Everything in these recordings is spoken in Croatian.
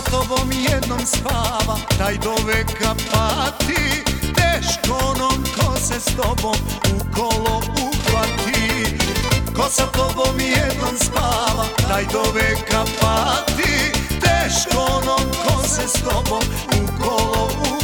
tobom jednom spava. Taj do veka pati Teško onom ko se s tobom u kolo uhvati. Ko sa tobom jednom spava Taj do veka pati Teško onom ko se s tobom u kolo uhvati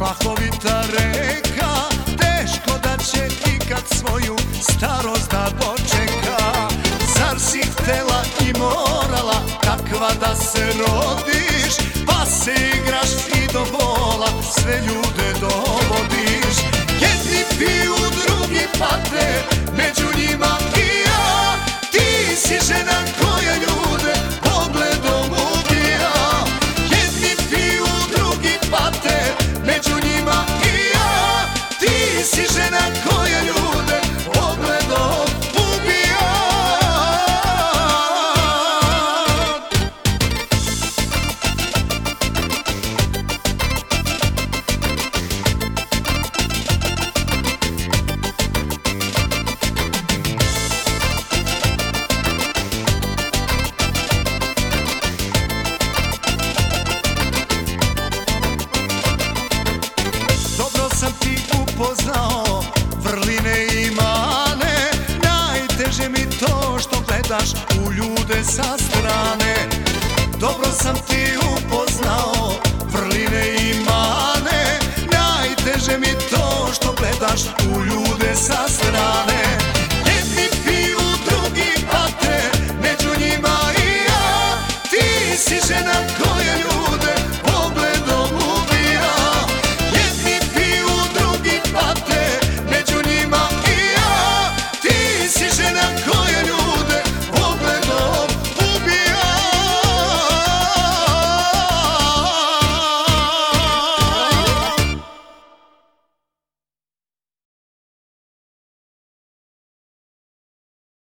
plahovita reka Teško da će ikad svoju starost da dočeka Zar si htela i morala takva da se rodiš? Pa se igraš i do bola sve ljude gledaš u ljude sa strane. Dobro sam ti